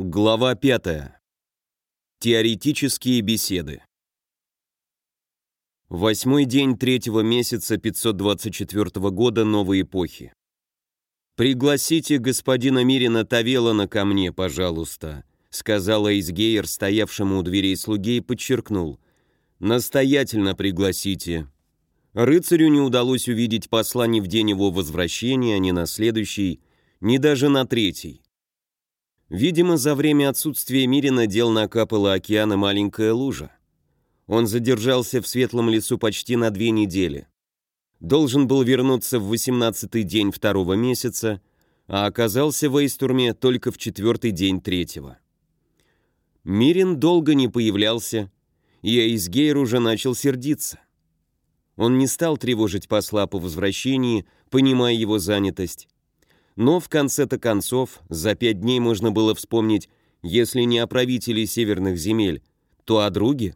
Глава 5. Теоретические беседы. Восьмой день третьего месяца 524 года новой эпохи. «Пригласите господина Мирина Тавелана ко мне, пожалуйста», сказала Изгейер, стоявшему у дверей слуге, и подчеркнул. «Настоятельно пригласите». Рыцарю не удалось увидеть посла ни в день его возвращения, ни на следующий, ни даже на третий. Видимо, за время отсутствия Мирина дел накапала океана маленькая лужа. Он задержался в светлом лесу почти на две недели. Должен был вернуться в восемнадцатый день второго месяца, а оказался в Эйстурме только в четвертый день третьего. Мирин долго не появлялся, и Эйсгейр уже начал сердиться. Он не стал тревожить посла по возвращении, понимая его занятость, но в конце-то концов, за пять дней можно было вспомнить, если не о правителе северных земель, то о друге.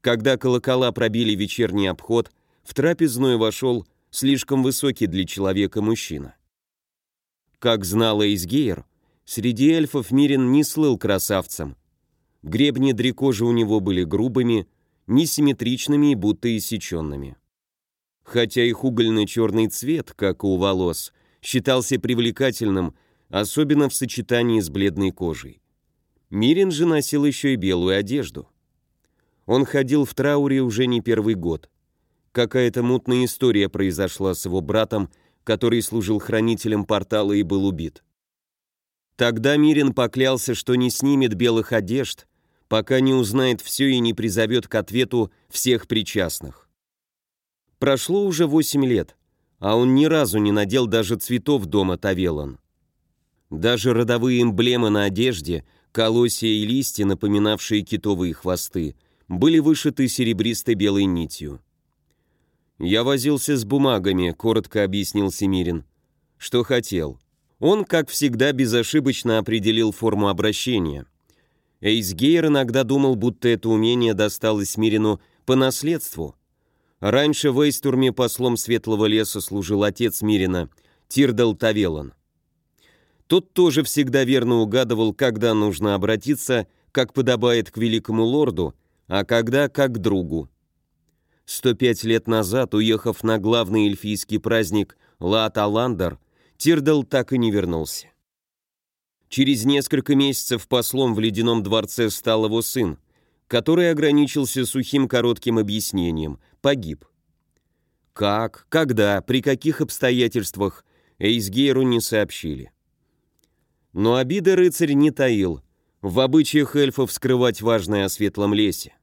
Когда колокола пробили вечерний обход, в трапезную вошел слишком высокий для человека мужчина. Как знала Изгейр, среди эльфов Мирин не слыл красавцем. Гребни дрекожи у него были грубыми, несимметричными и будто иссеченными. Хотя их угольный черный цвет, как у волос – считался привлекательным, особенно в сочетании с бледной кожей. Мирин же носил еще и белую одежду. Он ходил в трауре уже не первый год. Какая-то мутная история произошла с его братом, который служил хранителем портала и был убит. Тогда Мирин поклялся, что не снимет белых одежд, пока не узнает все и не призовет к ответу всех причастных. Прошло уже восемь лет а он ни разу не надел даже цветов дома Тавелан. Даже родовые эмблемы на одежде, колосья и листья, напоминавшие китовые хвосты, были вышиты серебристой белой нитью. «Я возился с бумагами», — коротко объяснил Семирин. «Что хотел». Он, как всегда, безошибочно определил форму обращения. Эйсгейр иногда думал, будто это умение досталось Мирину по наследству — Раньше в Эйстурме послом Светлого леса служил отец Мирина, Тирдал Тавелан. Тот тоже всегда верно угадывал, когда нужно обратиться, как подобает к великому лорду, а когда как к другу. 105 лет назад, уехав на главный эльфийский праздник Лаат-Аландер, Тирдал так и не вернулся. Через несколько месяцев послом в ледяном дворце стал его сын, который ограничился сухим коротким объяснением – погиб. Как, когда, при каких обстоятельствах Эйсгейру не сообщили. Но обиды рыцарь не таил, в обычаях эльфов скрывать важное о светлом лесе.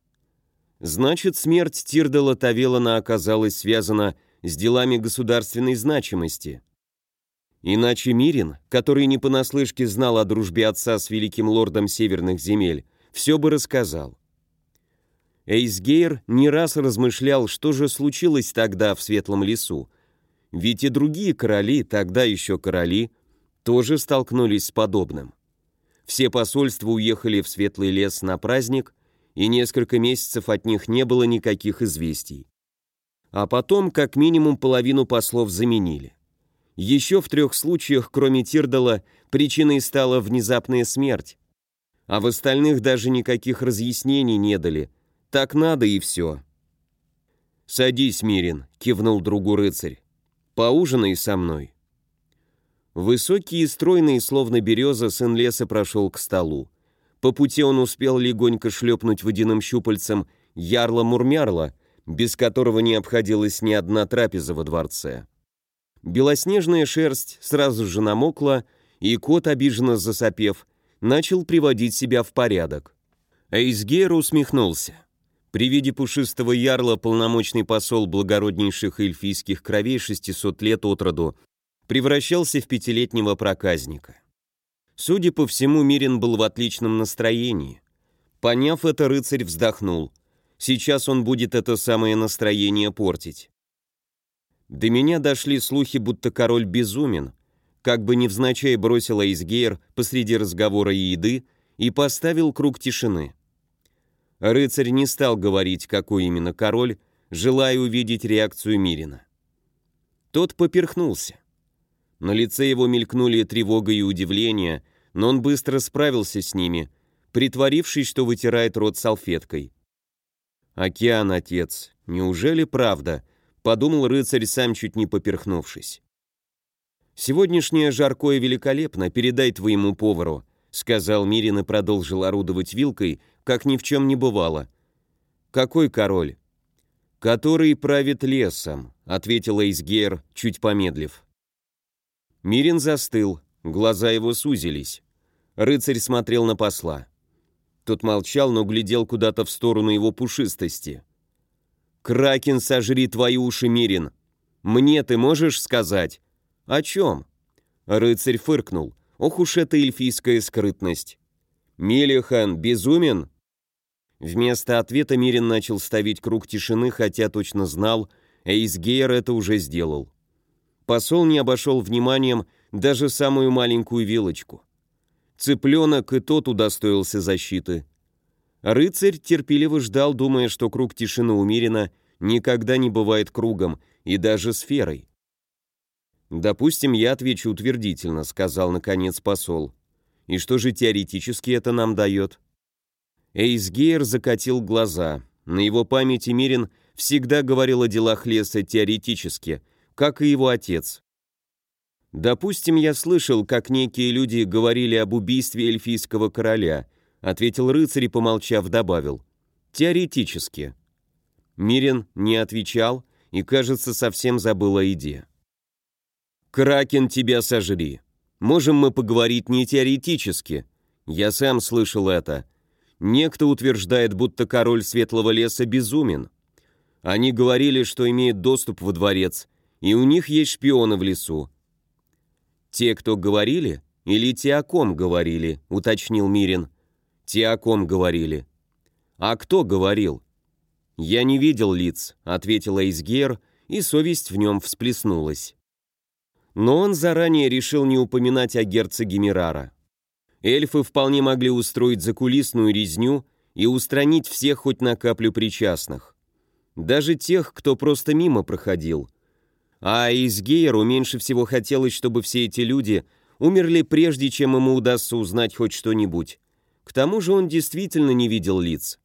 Значит, смерть Тирдала Тавелана оказалась связана с делами государственной значимости. Иначе Мирин, который не понаслышке знал о дружбе отца с великим лордом северных земель, все бы рассказал. Эйсгейр не раз размышлял, что же случилось тогда в Светлом лесу. Ведь и другие короли, тогда еще короли, тоже столкнулись с подобным. Все посольства уехали в Светлый лес на праздник, и несколько месяцев от них не было никаких известий. А потом как минимум половину послов заменили. Еще в трех случаях, кроме Тирдала, причиной стала внезапная смерть, а в остальных даже никаких разъяснений не дали – так надо и все. «Садись, Мирин», — кивнул другу рыцарь. «Поужинай со мной». Высокий и стройный, словно береза, сын леса прошел к столу. По пути он успел легонько шлепнуть водяным щупальцем ярла-мурмярла, без которого не обходилась ни одна трапеза во дворце. Белоснежная шерсть сразу же намокла, и кот, обиженно засопев, начал приводить себя в порядок. Эйсгер усмехнулся. При виде пушистого ярла полномочный посол благороднейших эльфийских кровей 600 лет от роду превращался в пятилетнего проказника. Судя по всему, Мирин был в отличном настроении. Поняв это, рыцарь вздохнул. Сейчас он будет это самое настроение портить. До меня дошли слухи, будто король безумен, как бы невзначай бросил Айсгейр посреди разговора и еды и поставил круг тишины. Рыцарь не стал говорить, какой именно король, желая увидеть реакцию Мирина. Тот поперхнулся. На лице его мелькнули тревога и удивление, но он быстро справился с ними, притворившись, что вытирает рот салфеткой. «Океан, отец, неужели правда?» — подумал рыцарь, сам чуть не поперхнувшись. «Сегодняшнее жаркое великолепно, передай твоему повару», — сказал Мирин и продолжил орудовать вилкой, как ни в чем не бывало. «Какой король?» «Который правит лесом», — ответила Изгейр, чуть помедлив. Мирин застыл, глаза его сузились. Рыцарь смотрел на посла. Тот молчал, но глядел куда-то в сторону его пушистости. «Кракен, сожри твои уши, Мирин! Мне ты можешь сказать?» «О чем?» Рыцарь фыркнул. «Ох уж эта эльфийская скрытность!» «Милихан безумен?» Вместо ответа Мирин начал ставить круг тишины, хотя точно знал, Эйсгейр это уже сделал. Посол не обошел вниманием даже самую маленькую вилочку. Цыпленок и тот удостоился защиты. Рыцарь терпеливо ждал, думая, что круг тишины умеренно никогда не бывает кругом и даже сферой. «Допустим, я отвечу утвердительно», — сказал наконец посол. «И что же теоретически это нам дает?» Эйсгейр закатил глаза. На его памяти Мирин всегда говорил о делах леса теоретически, как и его отец. «Допустим, я слышал, как некие люди говорили об убийстве эльфийского короля», ответил рыцарь и, помолчав, добавил. «Теоретически». Мирин не отвечал и, кажется, совсем забыл о еде. «Кракен тебя сожри. Можем мы поговорить не теоретически. Я сам слышал это. Некто утверждает, будто король Светлого леса безумен. Они говорили, что имеет доступ во дворец, и у них есть шпионы в лесу. «Те, кто говорили, или те, о ком говорили?» — уточнил Мирин. «Те, о ком говорили». «А кто говорил?» «Я не видел лиц», — ответила Изгер, и совесть в нем всплеснулась. Но он заранее решил не упоминать о герцоге Мирара. Эльфы вполне могли устроить закулисную резню и устранить всех хоть на каплю причастных. Даже тех, кто просто мимо проходил — а Изгейру меньше всего хотелось, чтобы все эти люди умерли прежде, чем ему удастся узнать хоть что-нибудь. К тому же он действительно не видел лиц.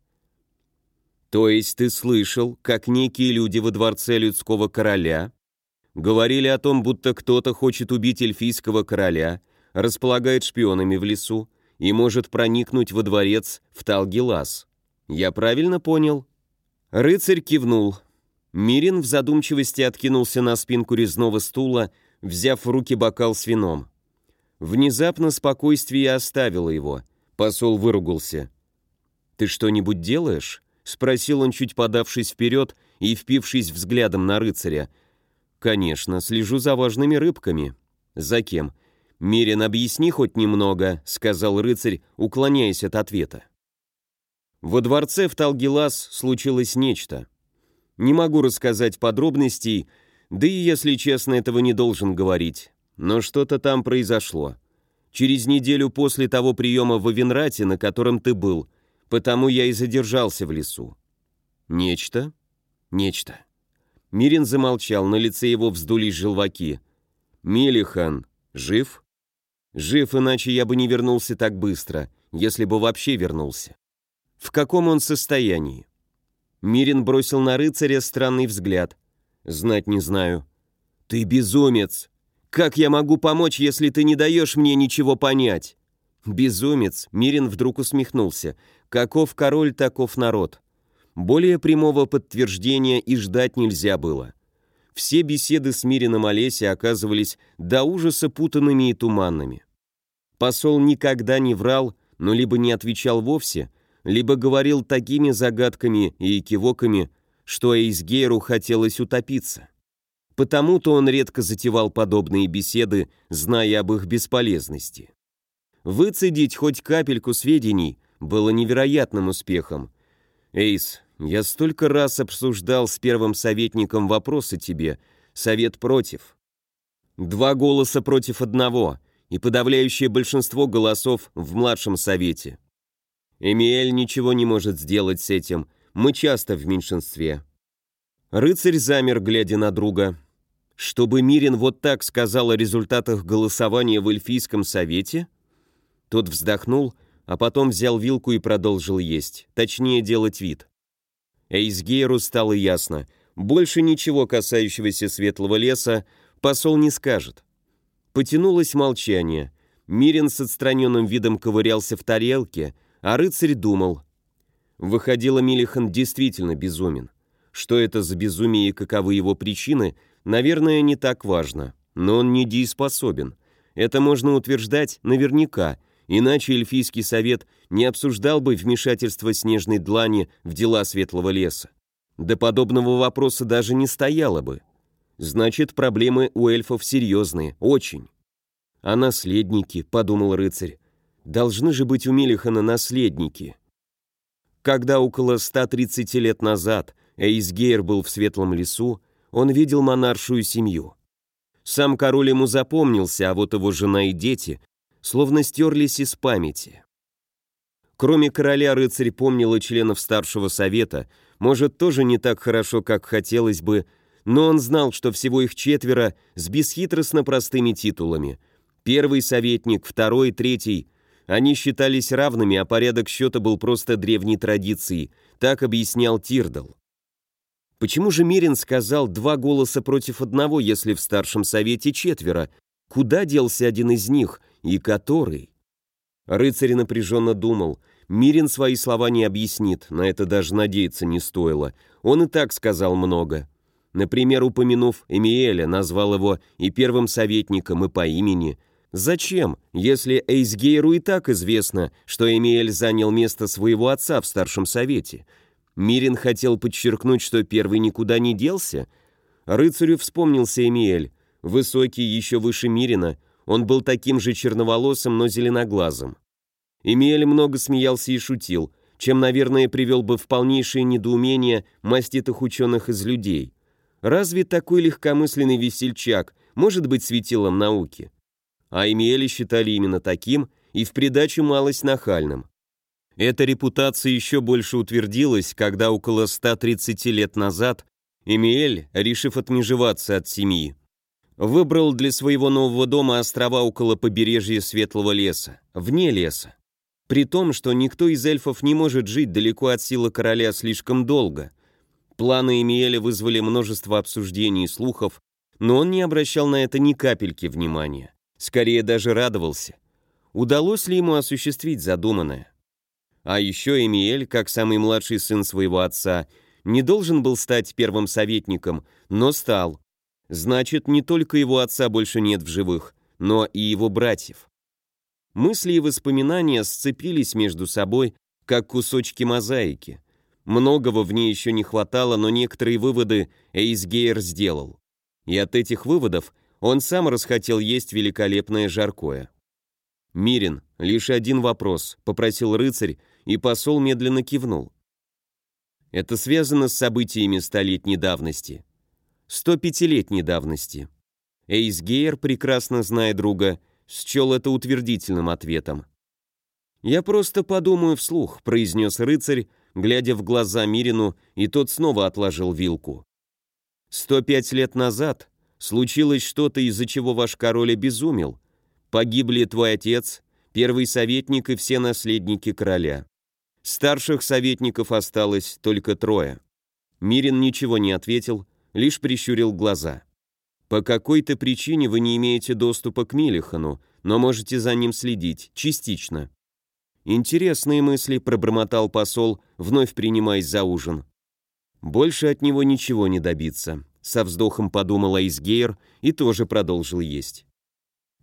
«То есть ты слышал, как некие люди во дворце людского короля говорили о том, будто кто-то хочет убить эльфийского короля, располагает шпионами в лесу и может проникнуть во дворец в Талгилас? Я правильно понял?» Рыцарь кивнул. Мирин в задумчивости откинулся на спинку резного стула, взяв в руки бокал с вином. Внезапно спокойствие оставило его. Посол выругался. «Ты что-нибудь делаешь?» — спросил он, чуть подавшись вперед и впившись взглядом на рыцаря. «Конечно, слежу за важными рыбками». «За кем?» «Мирин, объясни хоть немного», — сказал рыцарь, уклоняясь от ответа. Во дворце в Талгилас случилось нечто. Не могу рассказать подробностей, да и, если честно, этого не должен говорить. Но что-то там произошло. Через неделю после того приема в Авенрате, на котором ты был, потому я и задержался в лесу. Нечто? Нечто. Мирин замолчал, на лице его вздулись желваки. «Милихан, жив?» «Жив, иначе я бы не вернулся так быстро, если бы вообще вернулся». «В каком он состоянии?» Мирин бросил на рыцаря странный взгляд. «Знать не знаю». «Ты безумец! Как я могу помочь, если ты не даешь мне ничего понять?» «Безумец!» — Мирин вдруг усмехнулся. «Каков король, таков народ». Более прямого подтверждения и ждать нельзя было. Все беседы с Мирином Олесе оказывались до ужаса путанными и туманными. Посол никогда не врал, но либо не отвечал вовсе, либо говорил такими загадками и кивоками, что Эйсгейру хотелось утопиться. Потому-то он редко затевал подобные беседы, зная об их бесполезности. Выцедить хоть капельку сведений было невероятным успехом. «Эйс, я столько раз обсуждал с первым советником вопрос о тебе, совет против. Два голоса против одного, и подавляющее большинство голосов в младшем совете. Эмиэль ничего не может сделать с этим. Мы часто в меньшинстве. Рыцарь замер, глядя на друга. Чтобы Мирин вот так сказал о результатах голосования в эльфийском совете? Тот вздохнул, а потом взял вилку и продолжил есть, точнее делать вид. Эйсгейру стало ясно, больше ничего касающегося светлого леса посол не скажет. Потянулось молчание. Мирин с отстраненным видом ковырялся в тарелке, а рыцарь думал. Выходило, Милихан действительно безумен. Что это за безумие и каковы его причины, наверное, не так важно. Но он недееспособен. Это можно утверждать наверняка, иначе эльфийский совет не обсуждал бы вмешательство снежной длани в дела Светлого леса. До подобного вопроса даже не стояло бы. Значит, проблемы у эльфов серьезные, очень. А наследники, подумал рыцарь, должны же быть у Милихана наследники. Когда около 130 лет назад Эйсгейр был в Светлом лесу, он видел монаршую семью. Сам король ему запомнился, а вот его жена и дети словно стерлись из памяти. Кроме короля, рыцарь помнил и членов старшего совета, может, тоже не так хорошо, как хотелось бы, но он знал, что всего их четверо с бесхитростно простыми титулами. Первый советник, второй, третий. Они считались равными, а порядок счета был просто древней традицией, так объяснял Тирдал. Почему же Мирин сказал два голоса против одного, если в старшем совете четверо? Куда делся один из них и который? Рыцарь напряженно думал. Мирин свои слова не объяснит, на это даже надеяться не стоило. Он и так сказал много. Например, упомянув Эмиэля, назвал его и первым советником, и по имени. Зачем, если Эйсгейру и так известно, что Эмиэль занял место своего отца в старшем совете – Мирин хотел подчеркнуть, что первый никуда не делся. Рыцарю вспомнился Эмиэль, высокий, еще выше Мирина, он был таким же черноволосым, но зеленоглазым. Эмиэль много смеялся и шутил, чем, наверное, привел бы в полнейшее недоумение маститых ученых из людей. Разве такой легкомысленный весельчак может быть светилом науки? А Эмиэля считали именно таким и в придачу малость нахальным. Эта репутация еще больше утвердилась, когда около 130 лет назад Эмиэль, решив отмежеваться от семьи, выбрал для своего нового дома острова около побережья Светлого леса, вне леса. При том, что никто из эльфов не может жить далеко от силы короля слишком долго. Планы Эмиэля вызвали множество обсуждений и слухов, но он не обращал на это ни капельки внимания. Скорее даже радовался. Удалось ли ему осуществить задуманное? А еще Эмиэль, как самый младший сын своего отца, не должен был стать первым советником, но стал. Значит, не только его отца больше нет в живых, но и его братьев. Мысли и воспоминания сцепились между собой, как кусочки мозаики. Многого в ней еще не хватало, но некоторые выводы Эйсгейр сделал. И от этих выводов он сам расхотел есть великолепное жаркое. «Мирин, лишь один вопрос», — попросил рыцарь, и посол медленно кивнул. Это связано с событиями столетней давности. 105-летней давности. Эйс Гейер, прекрасно зная друга, счел это утвердительным ответом. «Я просто подумаю вслух», — произнес рыцарь, глядя в глаза Мирину, и тот снова отложил вилку. «Сто пять лет назад случилось что-то, из-за чего ваш король обезумел. Погибли твой отец, первый советник и все наследники короля. Старших советников осталось только трое. Мирин ничего не ответил, лишь прищурил глаза. «По какой-то причине вы не имеете доступа к Милихану, но можете за ним следить, частично». «Интересные мысли», — пробормотал посол, вновь принимаясь за ужин. «Больше от него ничего не добиться», — со вздохом подумал Айсгейр и тоже продолжил есть.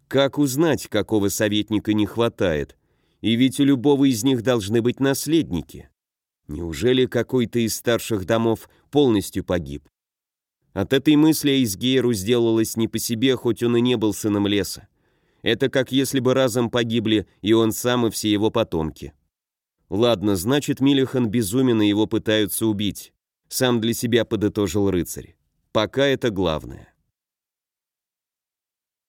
«Как узнать, какого советника не хватает?» И ведь у любого из них должны быть наследники. Неужели какой-то из старших домов полностью погиб? От этой мысли Эйсгейру сделалось не по себе, хоть он и не был сыном леса. Это как если бы разом погибли и он сам, и все его потомки. Ладно, значит, Милихан безумен, и его пытаются убить. Сам для себя подытожил рыцарь. Пока это главное.